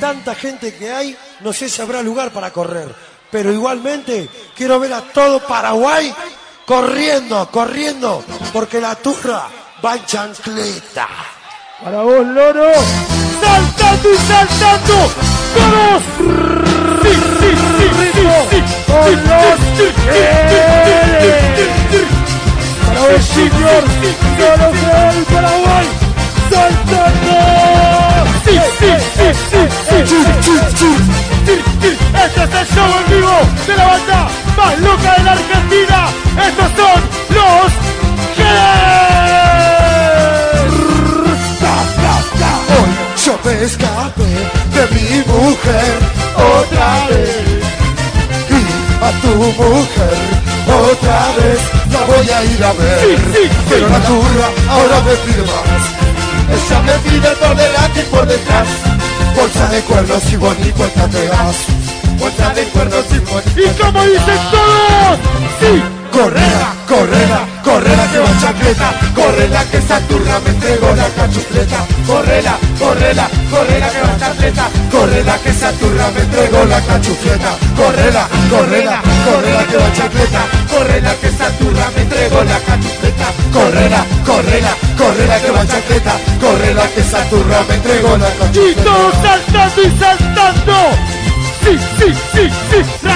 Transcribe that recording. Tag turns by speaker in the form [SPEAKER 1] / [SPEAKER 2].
[SPEAKER 1] tanta gente que hay, no sé si habrá lugar para correr. Pero igualmente quiero ver a todo Paraguay corriendo, corriendo, porque la turra va en chancleta.
[SPEAKER 2] Para vos, Loro. Saltando y saltando. Todos. Sí, sí, sí. Con los Para vos, señor. Todos del Paraguay. Saltando. Sí, sí. Este es el show en vivo de la banda más loca de la Argentina. Estos son los
[SPEAKER 3] Hoy yo me escapé de mi mujer otra vez y a tu mujer otra vez la voy a ir a ver. Pero la turra ahora me pide más. Ella me pide por delante y por detrás. De cuernos y bonito te das. Bolsa de cuernos y bonito.
[SPEAKER 2] ¿Y como dicen todos? Sí.
[SPEAKER 3] Correla, correla, correla que va chancleta, correla que esa turra me entregó la cachufleta, correla, correla, correla que va chancleta, correla que esa turra me entregó la cachufleta, correla, correla, correla que va chancleta, correla que esa turra me entregó la cachufleta, correla, correla, correla que va chancleta, esa turra me entregó la
[SPEAKER 2] saltando y saltando. Sí, sí, sí, sí.